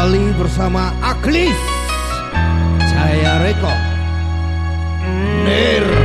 kembali bersama Aklis. Jaya Rekor Nero